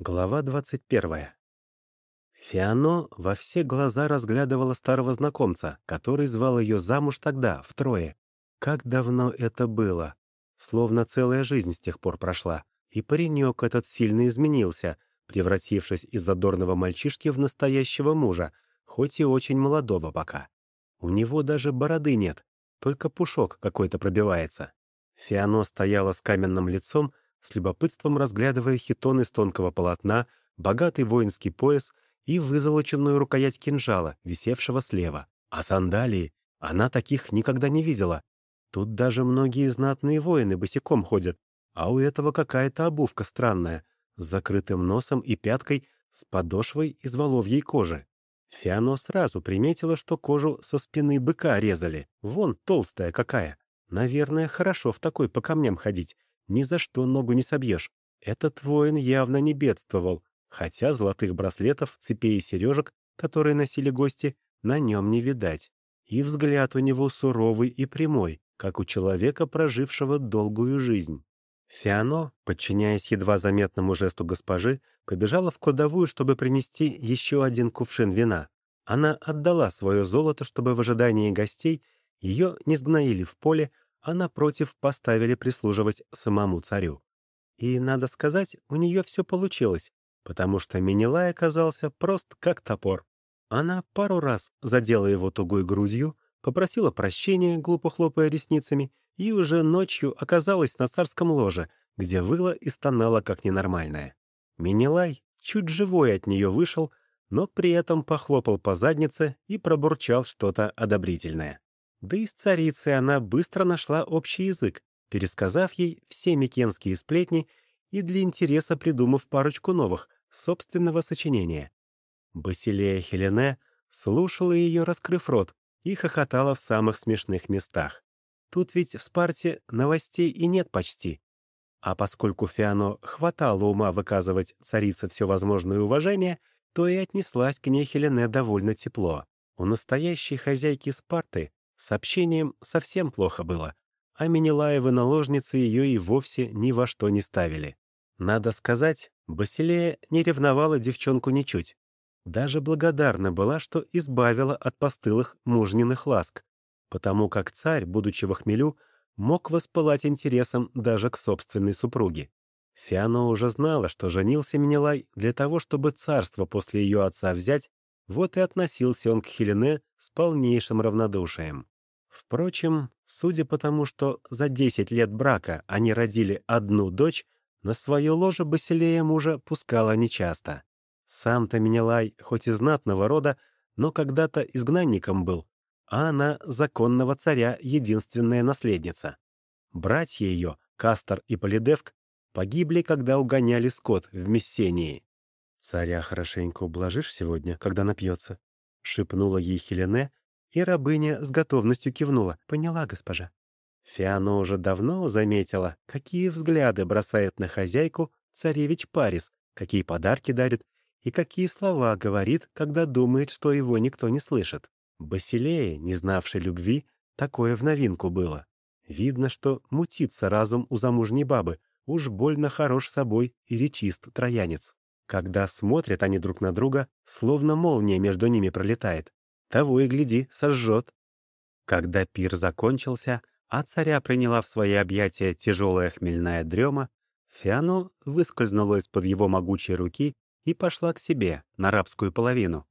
Глава 21. Фиано во все глаза разглядывала старого знакомца, который звал ее замуж тогда, втрое. Как давно это было! Словно целая жизнь с тех пор прошла. И паренек этот сильно изменился, превратившись из задорного мальчишки в настоящего мужа, хоть и очень молодого пока. У него даже бороды нет, только пушок какой-то пробивается. Фиано стояла с каменным лицом, с любопытством разглядывая хитон из тонкого полотна, богатый воинский пояс и вызолоченную рукоять кинжала, висевшего слева. А сандалии? Она таких никогда не видела. Тут даже многие знатные воины босиком ходят, а у этого какая-то обувка странная, с закрытым носом и пяткой, с подошвой из воловьей кожи. Фиано сразу приметила, что кожу со спины быка резали. Вон толстая какая. Наверное, хорошо в такой по камням ходить ни за что ногу не собьешь. Этот воин явно не бедствовал, хотя золотых браслетов, цепей и сережек, которые носили гости, на нем не видать. И взгляд у него суровый и прямой, как у человека, прожившего долгую жизнь. Фиано, подчиняясь едва заметному жесту госпожи, побежала в кладовую, чтобы принести еще один кувшин вина. Она отдала свое золото, чтобы в ожидании гостей ее не сгноили в поле, а напротив поставили прислуживать самому царю. И, надо сказать, у нее все получилось, потому что Минилай оказался прост как топор. Она пару раз задела его тугой грудью, попросила прощения, глупо хлопая ресницами, и уже ночью оказалась на царском ложе, где выла и стонала как ненормальная. Минилай чуть живой от нее вышел, но при этом похлопал по заднице и пробурчал что-то одобрительное. Да и с царицей она быстро нашла общий язык, пересказав ей все микенские сплетни и для интереса придумав парочку новых, собственного сочинения. Басилея Хелене слушала ее, раскрыв рот, и хохотала в самых смешных местах. Тут ведь в Спарте новостей и нет почти. А поскольку Фиано хватало ума выказывать царице все возможное уважение, то и отнеслась к ней Хелене довольно тепло. У настоящей хозяйки Спарты с общением совсем плохо было, а Менелаевы наложницы ее и вовсе ни во что не ставили. Надо сказать, Басилея не ревновала девчонку ничуть. Даже благодарна была, что избавила от постылых мужниных ласк, потому как царь, будучи в хмелю, мог воспылать интересом даже к собственной супруге. Фиано уже знала, что женился Менелай для того, чтобы царство после ее отца взять вот и относился он к Хелене с полнейшим равнодушием. Впрочем, судя по тому, что за 10 лет брака они родили одну дочь, на свое ложе Басилея мужа пускала нечасто. Сам-то Менелай, хоть и знатного рода, но когда-то изгнанником был, а она законного царя единственная наследница. Братья ее, Кастор и Полидевк, погибли, когда угоняли скот в Мессении. «Царя хорошенько ублажишь сегодня, когда напьется?» — шепнула ей Хелене, и рабыня с готовностью кивнула. «Поняла, госпожа». Фиано уже давно заметила, какие взгляды бросает на хозяйку царевич Парис, какие подарки дарит и какие слова говорит, когда думает, что его никто не слышит. Басилее, не знавшей любви, такое в новинку было. Видно, что мутится разум у замужней бабы, уж больно хорош собой и речист троянец. Когда смотрят они друг на друга, словно молния между ними пролетает. Того и гляди, сожжет. Когда пир закончился, а царя приняла в свои объятия тяжелая хмельная дрема, Фиано выскользнула из-под его могучей руки и пошла к себе, на рабскую половину.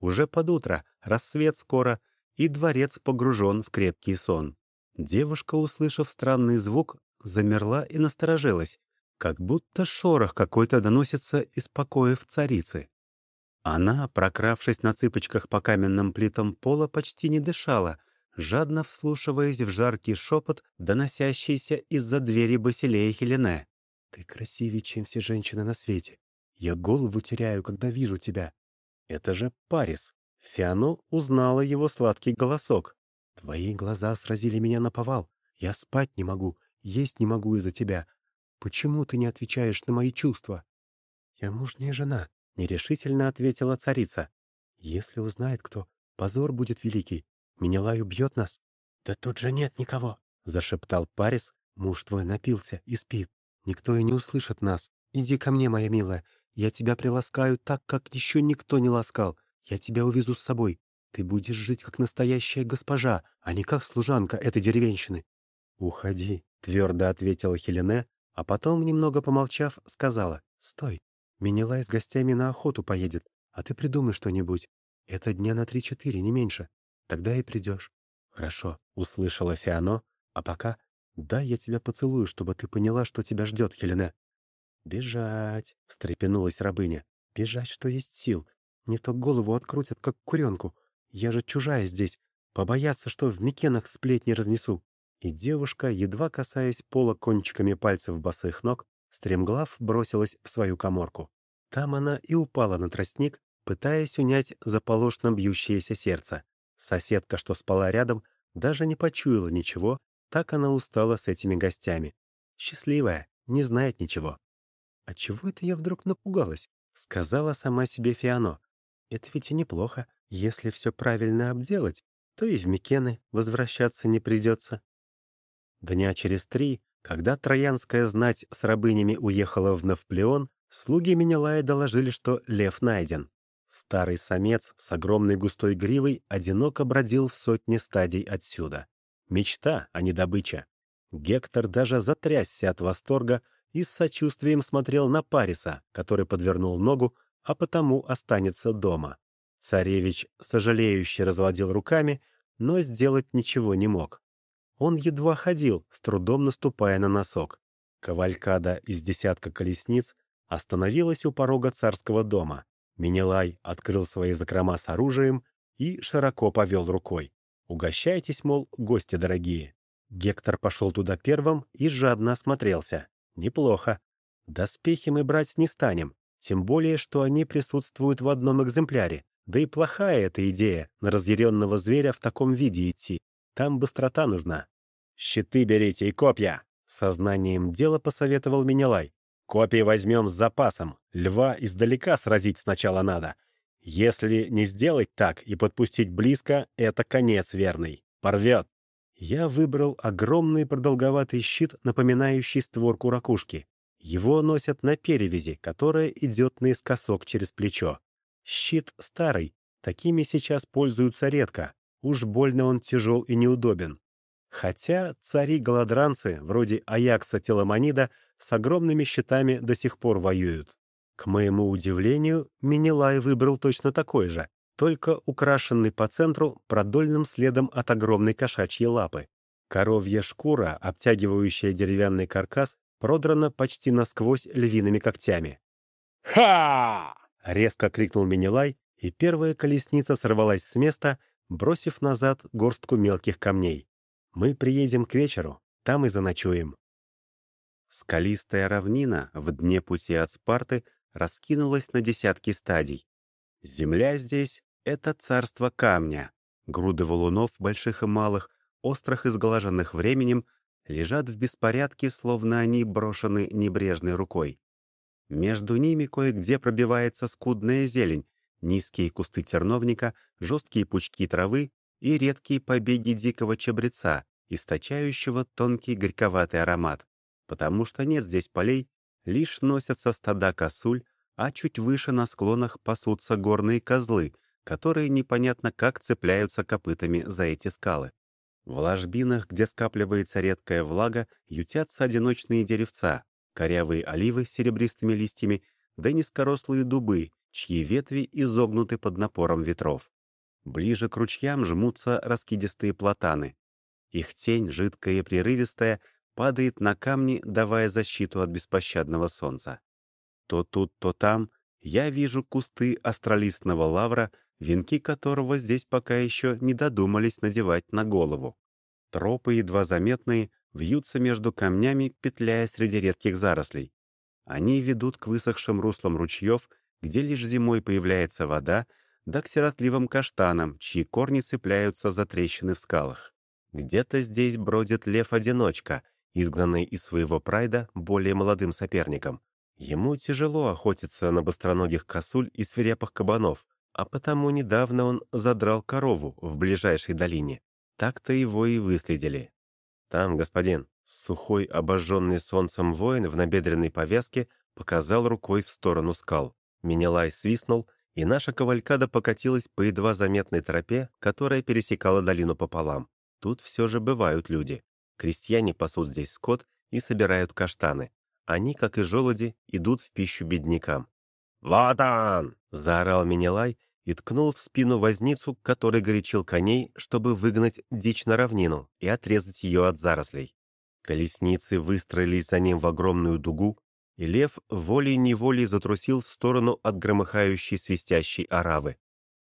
Уже под утро, рассвет скоро, и дворец погружен в крепкий сон. Девушка, услышав странный звук, замерла и насторожилась, как будто шорох какой-то доносится из покоев царицы. Она, прокравшись на цыпочках по каменным плитам пола, почти не дышала, жадно вслушиваясь в жаркий шепот, доносящийся из-за двери Басилея Хелене. «Ты красивее, чем все женщины на свете. Я голову теряю, когда вижу тебя». Это же Парис. Фиано узнала его сладкий голосок. «Твои глаза сразили меня на повал. Я спать не могу, есть не могу из-за тебя. Почему ты не отвечаешь на мои чувства?» «Я мужняя жена», — нерешительно ответила царица. «Если узнает кто, позор будет великий. Менелай убьет нас». «Да тут же нет никого», — зашептал Парис. «Муж твой напился и спит. Никто и не услышит нас. Иди ко мне, моя милая. Я тебя приласкаю так, как еще никто не ласкал. Я тебя увезу с собой. Ты будешь жить как настоящая госпожа, а не как служанка этой деревенщины». «Уходи», — твердо ответила Хелене, а потом, немного помолчав, сказала, «Стой, Минилай с гостями на охоту поедет, а ты придумай что-нибудь. Это дня на три-четыре, не меньше. Тогда и придешь». «Хорошо», — услышала Фиано, «а пока дай я тебя поцелую, чтобы ты поняла, что тебя ждет, Хелене». «Бежать!» — встрепенулась рабыня. «Бежать, что есть сил. Не то голову открутят, как куренку. Я же чужая здесь. Побояться, что в Микенах сплетни разнесу». И девушка, едва касаясь пола кончиками пальцев босых ног, стремглав бросилась в свою коморку. Там она и упала на тростник, пытаясь унять заполошно бьющееся сердце. Соседка, что спала рядом, даже не почуяла ничего, так она устала с этими гостями. Счастливая, не знает ничего. «А чего это я вдруг напугалась?» — сказала сама себе Фиано. «Это ведь и неплохо. Если все правильно обделать, то и в Микены возвращаться не придется». Дня через три, когда троянская знать с рабынями уехала в Навплеон, слуги Менелая доложили, что лев найден. Старый самец с огромной густой гривой одиноко бродил в сотне стадий отсюда. Мечта, а не добыча. Гектор даже затрясся от восторга, и с сочувствием смотрел на Париса, который подвернул ногу, а потому останется дома. Царевич сожалеюще разводил руками, но сделать ничего не мог. Он едва ходил, с трудом наступая на носок. Кавалькада из десятка колесниц остановилась у порога царского дома. Минелай открыл свои закрома с оружием и широко повел рукой. «Угощайтесь, мол, гости дорогие». Гектор пошел туда первым и жадно осмотрелся. Неплохо. Доспехи мы брать не станем, тем более, что они присутствуют в одном экземпляре. Да и плохая эта идея, на разъяренного зверя в таком виде идти. Там быстрота нужна. «Щиты берите и копья!» Сознанием дела посоветовал Минелай. «Копии возьмем с запасом. Льва издалека сразить сначала надо. Если не сделать так и подпустить близко, это конец верный. Порвет. Я выбрал огромный продолговатый щит, напоминающий створку ракушки. Его носят на перевязи, которая идет наискосок через плечо. Щит старый, такими сейчас пользуются редко. Уж больно он тяжел и неудобен. Хотя цари-голодранцы, вроде Аякса Теламонида, с огромными щитами до сих пор воюют. К моему удивлению, Минилай выбрал точно такой же, только украшенный по центру продольным следом от огромной кошачьей лапы. Коровья шкура, обтягивающая деревянный каркас, продрана почти насквозь львиными когтями. «Ха!» — резко крикнул Минилай, и первая колесница сорвалась с места, бросив назад горстку мелких камней. «Мы приедем к вечеру, там и заночуем». Скалистая равнина в дне пути от Спарты раскинулась на десятки стадий. Земля здесь — это царство камня. Груды валунов, больших и малых, острых и сглаженных временем, лежат в беспорядке, словно они брошены небрежной рукой. Между ними кое-где пробивается скудная зелень, низкие кусты терновника, жесткие пучки травы и редкие побеги дикого чабреца, источающего тонкий горьковатый аромат. Потому что нет здесь полей, лишь носятся стада косуль, а чуть выше на склонах пасутся горные козлы, которые непонятно как цепляются копытами за эти скалы. В ложбинах, где скапливается редкая влага, ютятся одиночные деревца, корявые оливы с серебристыми листьями, да низкорослые дубы, чьи ветви изогнуты под напором ветров. Ближе к ручьям жмутся раскидистые платаны. Их тень, жидкая и прерывистая, падает на камни, давая защиту от беспощадного солнца. То тут, то там я вижу кусты астролистного лавра, венки которого здесь пока еще не додумались надевать на голову. Тропы, едва заметные, вьются между камнями, петляя среди редких зарослей. Они ведут к высохшим руслам ручьев, где лишь зимой появляется вода, да к сиротливым каштанам, чьи корни цепляются за трещины в скалах. Где-то здесь бродит лев-одиночка, изгнанный из своего прайда более молодым соперником. Ему тяжело охотиться на быстроногих косуль и свирепых кабанов, а потому недавно он задрал корову в ближайшей долине. Так-то его и выследили. Там, господин, сухой, обожженный солнцем воин в набедренной повязке показал рукой в сторону скал. Менелай свистнул, и наша кавалькада покатилась по едва заметной тропе, которая пересекала долину пополам. Тут все же бывают люди. Крестьяне пасут здесь скот и собирают каштаны. Они, как и желуди, идут в пищу беднякам. «Вот он!» — заорал Менелай и ткнул в спину возницу, который горячил коней, чтобы выгнать дичь на равнину и отрезать ее от зарослей. Колесницы выстроились за ним в огромную дугу, и лев волей-неволей затрусил в сторону от громыхающей свистящей оравы.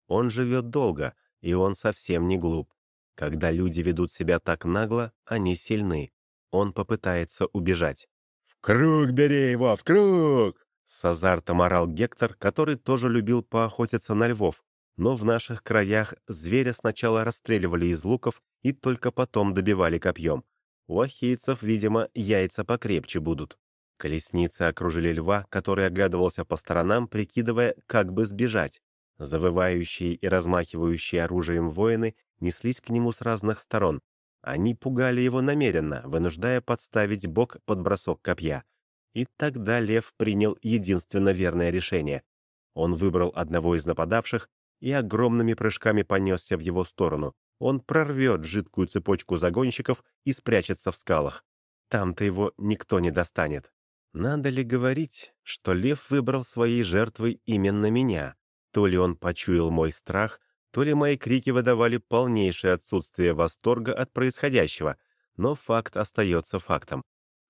Он живет долго, и он совсем не глуп. Когда люди ведут себя так нагло, они сильны. Он попытается убежать. «В круг бери его, в круг!» С азартом орал Гектор, который тоже любил поохотиться на львов, но в наших краях зверя сначала расстреливали из луков и только потом добивали копьем. У ахейцев, видимо, яйца покрепче будут. Колесницы окружили льва, который оглядывался по сторонам, прикидывая, как бы сбежать. Завывающие и размахивающие оружием воины неслись к нему с разных сторон. Они пугали его намеренно, вынуждая подставить бок под бросок копья. И тогда лев принял единственно верное решение. Он выбрал одного из нападавших и огромными прыжками понесся в его сторону. Он прорвет жидкую цепочку загонщиков и спрячется в скалах. Там-то его никто не достанет. Надо ли говорить, что лев выбрал своей жертвой именно меня? То ли он почуял мой страх, то ли мои крики выдавали полнейшее отсутствие восторга от происходящего, но факт остается фактом.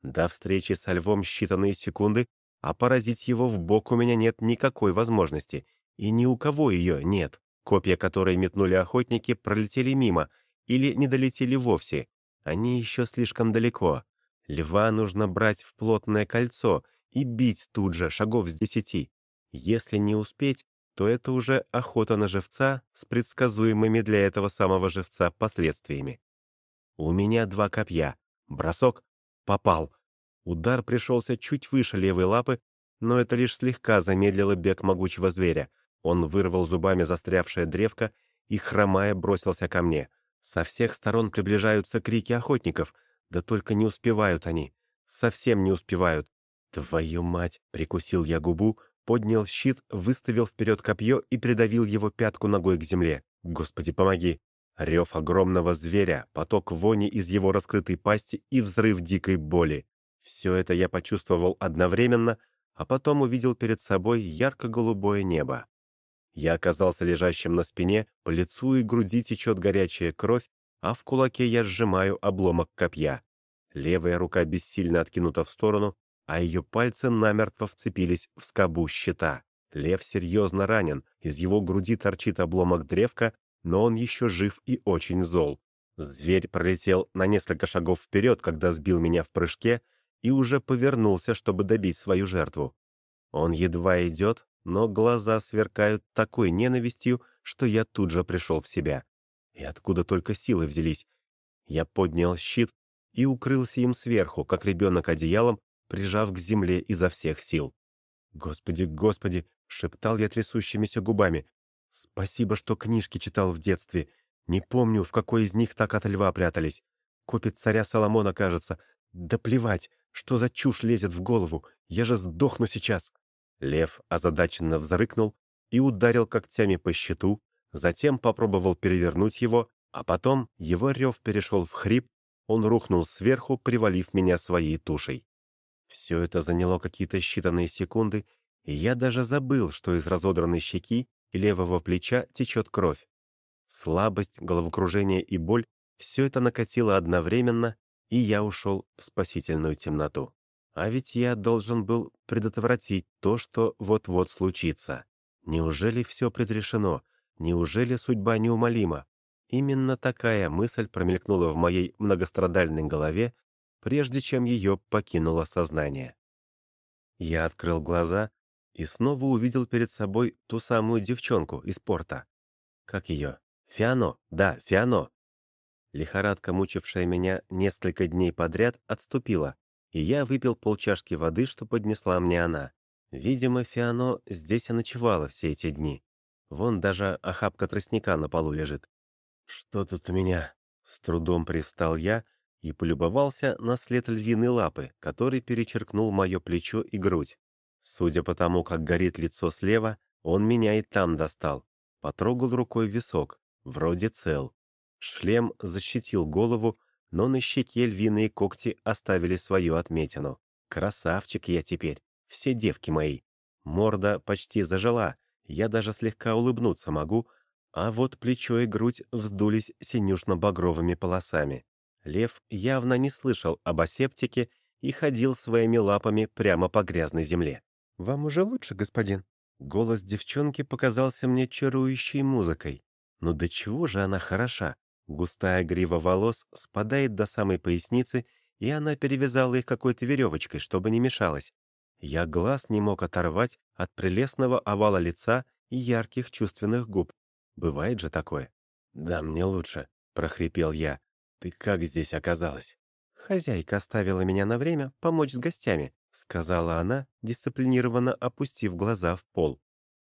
До встречи со львом считанные секунды, а поразить его в бок у меня нет никакой возможности, и ни у кого ее нет. Копья, которые метнули охотники, пролетели мимо или не долетели вовсе. Они еще слишком далеко. Льва нужно брать в плотное кольцо и бить тут же, шагов с десяти. Если не успеть, то это уже охота на живца с предсказуемыми для этого самого живца последствиями. У меня два копья. Бросок. Попал. Удар пришелся чуть выше левой лапы, но это лишь слегка замедлило бег могучего зверя. Он вырвал зубами застрявшее древко и, хромая, бросился ко мне. Со всех сторон приближаются крики охотников — да только не успевают они. Совсем не успевают. Твою мать! Прикусил я губу, поднял щит, выставил вперед копье и придавил его пятку ногой к земле. Господи, помоги! Рев огромного зверя, поток вони из его раскрытой пасти и взрыв дикой боли. Все это я почувствовал одновременно, а потом увидел перед собой ярко-голубое небо. Я оказался лежащим на спине, по лицу и груди течет горячая кровь, а в кулаке я сжимаю обломок копья. Левая рука бессильно откинута в сторону, а ее пальцы намертво вцепились в скобу щита. Лев серьезно ранен, из его груди торчит обломок древка, но он еще жив и очень зол. Зверь пролетел на несколько шагов вперед, когда сбил меня в прыжке, и уже повернулся, чтобы добить свою жертву. Он едва идет, но глаза сверкают такой ненавистью, что я тут же пришел в себя. И откуда только силы взялись? Я поднял щит и укрылся им сверху, как ребенок одеялом, прижав к земле изо всех сил. «Господи, господи!» — шептал я трясущимися губами. «Спасибо, что книжки читал в детстве. Не помню, в какой из них так от льва прятались. Копит царя Соломона, кажется. Да плевать, что за чушь лезет в голову. Я же сдохну сейчас!» Лев озадаченно взрыкнул и ударил когтями по щиту, затем попробовал перевернуть его, а потом его рев перешел в хрип, он рухнул сверху, привалив меня своей тушей. Все это заняло какие-то считанные секунды, и я даже забыл, что из разодранной щеки и левого плеча течет кровь. Слабость, головокружение и боль — все это накатило одновременно, и я ушел в спасительную темноту. А ведь я должен был предотвратить то, что вот-вот случится. Неужели все предрешено? Неужели судьба неумолима? Именно такая мысль промелькнула в моей многострадальной голове, прежде чем ее покинуло сознание. Я открыл глаза и снова увидел перед собой ту самую девчонку из порта. Как ее? Фиано, да, Фиано. Лихорадка, мучившая меня несколько дней подряд, отступила, и я выпил полчашки воды, что поднесла мне она. Видимо, Фиано здесь и ночевала все эти дни. Вон даже охапка тростника на полу лежит. «Что тут у меня?» С трудом пристал я и полюбовался на след львиной лапы, который перечеркнул мое плечо и грудь. Судя по тому, как горит лицо слева, он меня и там достал. Потрогал рукой висок, вроде цел. Шлем защитил голову, но на щеке львиные когти оставили свою отметину. Красавчик я теперь, все девки мои. Морда почти зажила, я даже слегка улыбнуться могу, а вот плечо и грудь вздулись синюшно-багровыми полосами. Лев явно не слышал об асептике и ходил своими лапами прямо по грязной земле. «Вам уже лучше, господин?» Голос девчонки показался мне чарующей музыкой. Но до чего же она хороша? Густая грива волос спадает до самой поясницы, и она перевязала их какой-то веревочкой, чтобы не мешалось. Я глаз не мог оторвать от прелестного овала лица и ярких чувственных губ. Бывает же такое. «Да, мне лучше», — прохрипел я. «Ты как здесь оказалась?» «Хозяйка оставила меня на время помочь с гостями», — сказала она, дисциплинированно опустив глаза в пол.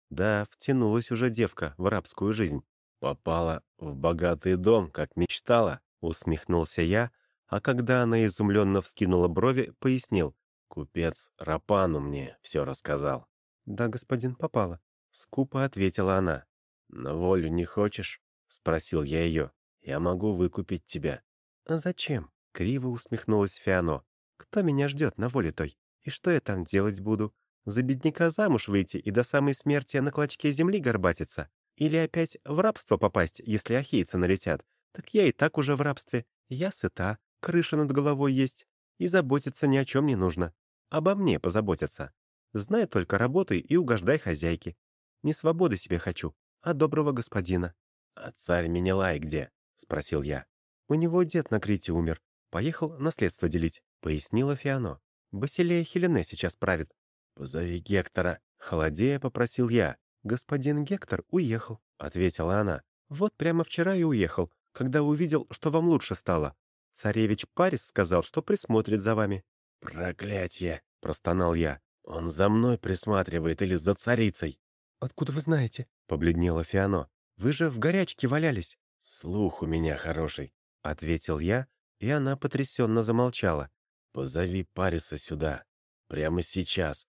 Да, втянулась уже девка в рабскую жизнь. «Попала в богатый дом, как мечтала», — усмехнулся я, а когда она изумленно вскинула брови, пояснил. «Купец Рапану мне все рассказал». «Да, господин, попала», — скупо ответила она. «На волю не хочешь?» — спросил я ее. «Я могу выкупить тебя». «А зачем?» — криво усмехнулась Фиано. «Кто меня ждет на воле той? И что я там делать буду? За бедняка замуж выйти и до самой смерти на клочке земли горбатиться? Или опять в рабство попасть, если ахейцы налетят? Так я и так уже в рабстве. Я сыта, крыша над головой есть, и заботиться ни о чем не нужно. Обо мне позаботятся. Знай только работай и угождай хозяйке. Не свободы себе хочу, а доброго господина». «А царь Менелай где?» — спросил я. «У него дед на Крите умер. Поехал наследство делить», — пояснила Фиано. «Басилея Хелене сейчас правит». «Позови Гектора», — холодея попросил я. «Господин Гектор уехал», — ответила она. «Вот прямо вчера и уехал, когда увидел, что вам лучше стало. Царевич Парис сказал, что присмотрит за вами». «Проклятье!» — простонал я. «Он за мной присматривает или за царицей?» «Откуда вы знаете?» — побледнела Фиано. «Вы же в горячке валялись». «Слух у меня хороший», — ответил я, и она потрясенно замолчала. «Позови Париса сюда. Прямо сейчас.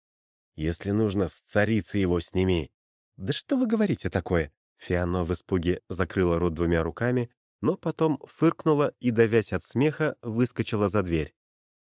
Если нужно, с царицы его сними». «Да что вы говорите такое?» Фиано в испуге закрыла рот двумя руками, но потом фыркнула и, давясь от смеха, выскочила за дверь.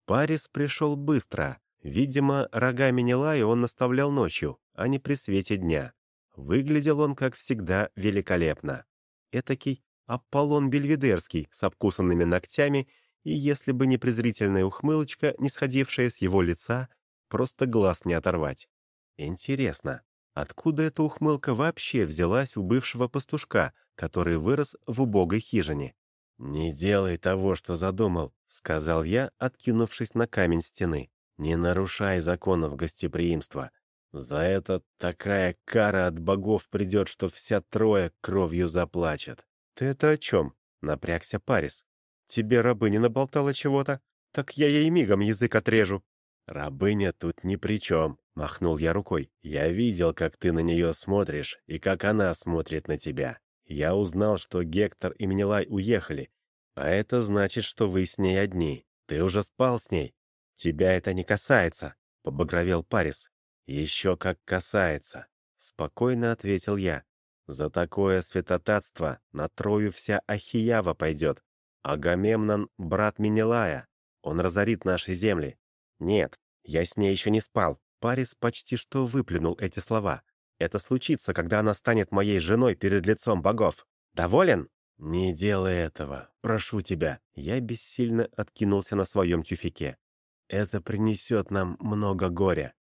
Парис пришел быстро. Видимо, рогами Нилая он наставлял ночью, а не при свете дня. Выглядел он, как всегда, великолепно. Этакий Аполлон Бельведерский с обкусанными ногтями, и если бы не презрительная ухмылочка, не сходившая с его лица, просто глаз не оторвать. Интересно, откуда эта ухмылка вообще взялась у бывшего пастушка, который вырос в убогой хижине? «Не делай того, что задумал», — сказал я, откинувшись на камень стены. «Не нарушай законов гостеприимства. За это такая кара от богов придет, что вся трое кровью заплачет». «Ты это о чем?» — напрягся Парис. «Тебе рабыня наболтала чего-то? Так я ей мигом язык отрежу». «Рабыня тут ни при чем», — махнул я рукой. «Я видел, как ты на нее смотришь, и как она смотрит на тебя. Я узнал, что Гектор и Менелай уехали, а это значит, что вы с ней одни. Ты уже спал с ней. Тебя это не касается, — побагровел Парис. Еще как касается, — спокойно ответил я. За такое святотатство на Трою вся Ахиява пойдет. Агамемнон — брат Менелая. Он разорит наши земли. Нет, я с ней еще не спал. Парис почти что выплюнул эти слова. Это случится, когда она станет моей женой перед лицом богов. Доволен?» «Не делай этого, прошу тебя». Я бессильно откинулся на своем тюфике. «Это принесет нам много горя».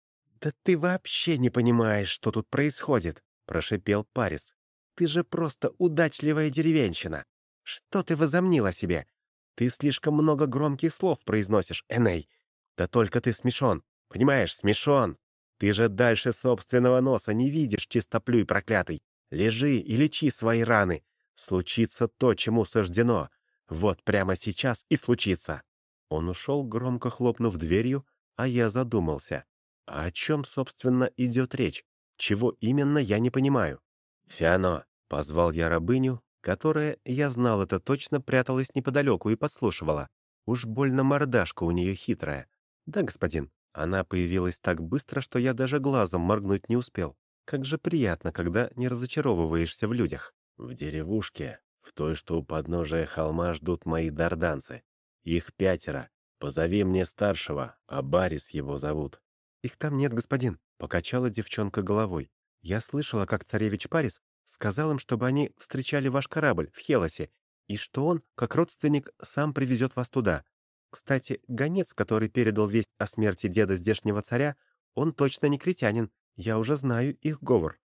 «Да ты вообще не понимаешь, что тут происходит», — прошипел Парис. «Ты же просто удачливая деревенщина. Что ты возомнил о себе? Ты слишком много громких слов произносишь, Эней. Да только ты смешон, понимаешь, смешон. Ты же дальше собственного носа не видишь, чистоплюй проклятый. Лежи и лечи свои раны. Случится то, чему суждено. Вот прямо сейчас и случится. Он ушел, громко хлопнув дверью, а я задумался. А о чем, собственно, идет речь? Чего именно, я не понимаю. «Фиано!» — позвал я рабыню, которая, я знал это точно, пряталась неподалеку и подслушивала. Уж больно мордашка у нее хитрая. «Да, господин», Она появилась так быстро, что я даже глазом моргнуть не успел. Как же приятно, когда не разочаровываешься в людях. В деревушке, в той, что у подножия холма ждут мои дарданцы. Их пятеро. Позови мне старшего, а Барис его зовут. «Их там нет, господин», — покачала девчонка головой. «Я слышала, как царевич Парис сказал им, чтобы они встречали ваш корабль в Хелосе, и что он, как родственник, сам привезет вас туда. Кстати, гонец, который передал весть о смерти деда здешнего царя, он точно не критянин, я уже знаю их говор».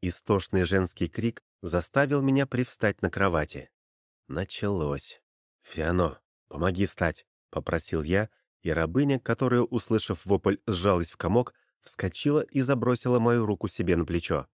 Истошный женский крик заставил меня привстать на кровати. Началось. «Фиано, помоги встать», — попросил я, и рабыня, которая, услышав вопль, сжалась в комок, вскочила и забросила мою руку себе на плечо.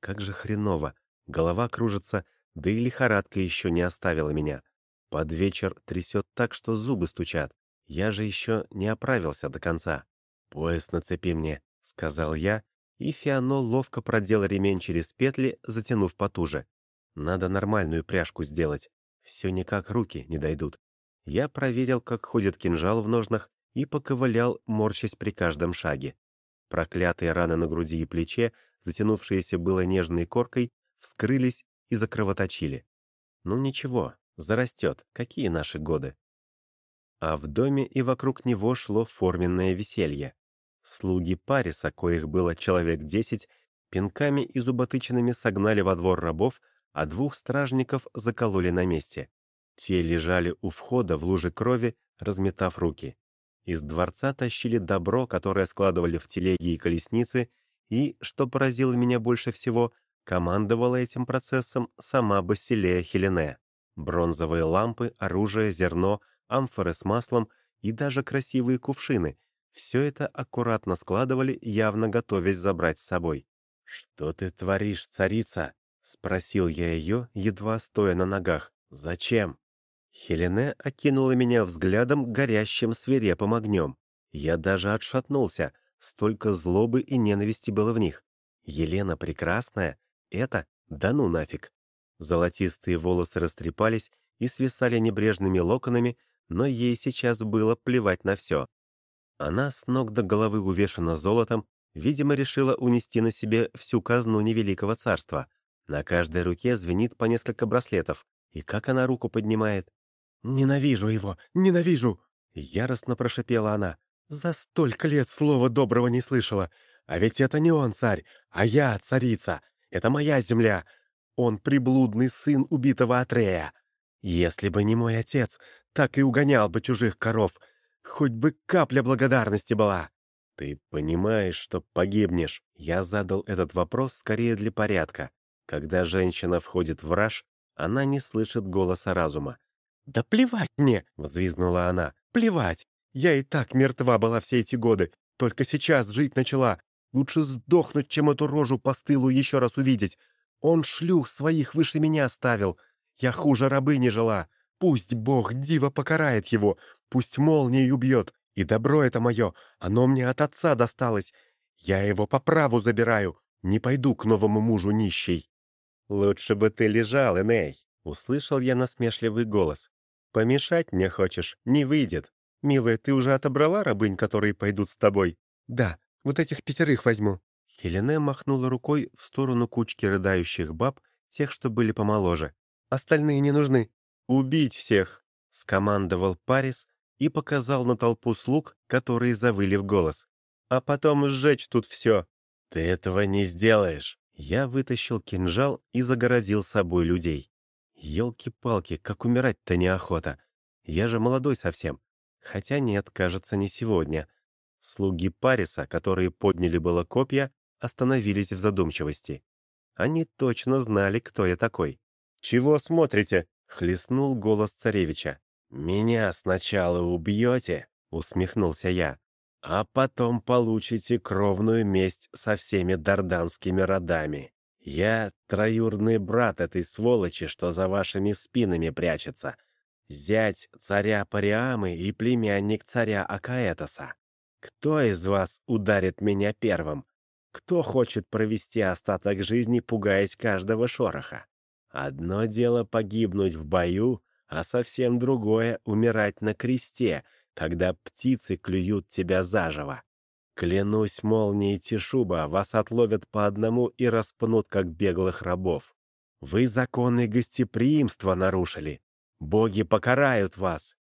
Как же хреново, голова кружится, да и лихорадка еще не оставила меня. Под вечер трясет так, что зубы стучат. Я же еще не оправился до конца. «Пояс нацепи мне», — сказал я, и Фиано ловко продел ремень через петли, затянув потуже. «Надо нормальную пряжку сделать. Все никак руки не дойдут». Я проверил, как ходит кинжал в ножнах, и поковылял, морщась при каждом шаге. Проклятые раны на груди и плече, затянувшиеся было нежной коркой, вскрылись и закровоточили. Ну ничего, зарастет, какие наши годы. А в доме и вокруг него шло форменное веселье. Слуги Париса, коих было человек десять, пинками и зуботычинами согнали во двор рабов, а двух стражников закололи на месте. Те лежали у входа в луже крови, разметав руки. Из дворца тащили добро, которое складывали в телеги и колесницы, и, что поразило меня больше всего, командовала этим процессом сама Басилея Хелене. Бронзовые лампы, оружие, зерно, амфоры с маслом и даже красивые кувшины — все это аккуратно складывали, явно готовясь забрать с собой. «Что ты творишь, царица?» — спросил я ее, едва стоя на ногах. «Зачем?» Хелене окинула меня взглядом, горящим свирепым огнем. Я даже отшатнулся, столько злобы и ненависти было в них. Елена прекрасная, это да ну нафиг. Золотистые волосы растрепались и свисали небрежными локонами, но ей сейчас было плевать на все. Она с ног до головы увешана золотом, видимо, решила унести на себе всю казну невеликого царства. На каждой руке звенит по несколько браслетов. И как она руку поднимает? «Ненавижу его! Ненавижу!» Яростно прошипела она. «За столько лет слова доброго не слышала. А ведь это не он царь, а я царица. Это моя земля. Он приблудный сын убитого Атрея. Если бы не мой отец, так и угонял бы чужих коров. Хоть бы капля благодарности была». «Ты понимаешь, что погибнешь?» Я задал этот вопрос скорее для порядка. Когда женщина входит в раж, она не слышит голоса разума. «Да плевать мне!» — взвизгнула она. «Плевать! Я и так мертва была все эти годы. Только сейчас жить начала. Лучше сдохнуть, чем эту рожу постылу еще раз увидеть. Он шлюх своих выше меня ставил. Я хуже рабы не жила. Пусть Бог диво покарает его, пусть молнией убьет. И добро это мое, оно мне от отца досталось. Я его по праву забираю. Не пойду к новому мужу нищей». «Лучше бы ты лежал, Эней», — услышал я насмешливый голос. «Помешать мне хочешь? Не выйдет. Милая, ты уже отобрала рабынь, которые пойдут с тобой?» «Да, вот этих пятерых возьму». Хелене махнула рукой в сторону кучки рыдающих баб, тех, что были помоложе. «Остальные не нужны». «Убить всех!» — скомандовал Парис и показал на толпу слуг, которые завыли в голос. «А потом сжечь тут все». «Ты этого не сделаешь!» Я вытащил кинжал и загородил собой людей. Елки-палки, как умирать-то неохота. Я же молодой совсем. Хотя нет, кажется, не сегодня. Слуги Париса, которые подняли было копья, остановились в задумчивости. Они точно знали, кто я такой. «Чего смотрите?» — хлестнул голос царевича. «Меня сначала убьете?» — усмехнулся я. «А потом получите кровную месть со всеми дарданскими родами». Я троюрный брат этой сволочи, что за вашими спинами прячется. Зять царя Париамы и племянник царя Акаэтоса. Кто из вас ударит меня первым? Кто хочет провести остаток жизни, пугаясь каждого шороха? Одно дело погибнуть в бою, а совсем другое — умирать на кресте, когда птицы клюют тебя заживо. Клянусь молнией Тишуба, вас отловят по одному и распнут, как беглых рабов. Вы законы гостеприимства нарушили. Боги покарают вас.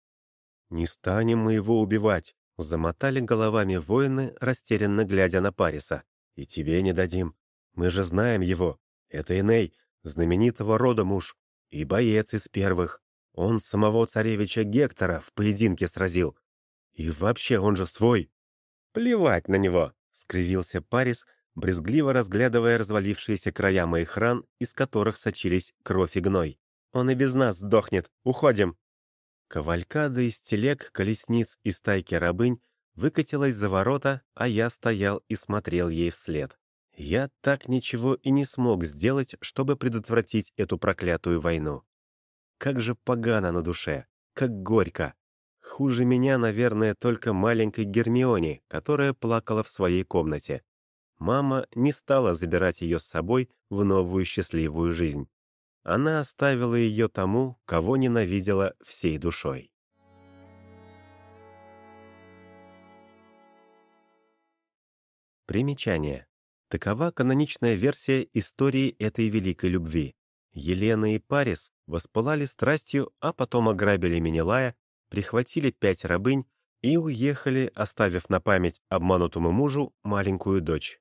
Не станем мы его убивать, замотали головами воины, растерянно глядя на Париса. И тебе не дадим. Мы же знаем его. Это Иней, знаменитого рода муж. И боец из первых. Он самого царевича Гектора в поединке сразил. И вообще он же свой. «Плевать на него!» — скривился Парис, брезгливо разглядывая развалившиеся края моих ран, из которых сочились кровь и гной. «Он и без нас сдохнет. Уходим!» Кавалькада из телег, колесниц и стайки рабынь выкатилась за ворота, а я стоял и смотрел ей вслед. Я так ничего и не смог сделать, чтобы предотвратить эту проклятую войну. Как же погано на душе, как горько. Хуже меня, наверное, только маленькой Гермионе, которая плакала в своей комнате. Мама не стала забирать ее с собой в новую счастливую жизнь. Она оставила ее тому, кого ненавидела всей душой. Примечание. Такова каноничная версия истории этой великой любви. Елена и Парис воспылали страстью, а потом ограбили Менелая прихватили пять рабынь и уехали, оставив на память обманутому мужу маленькую дочь.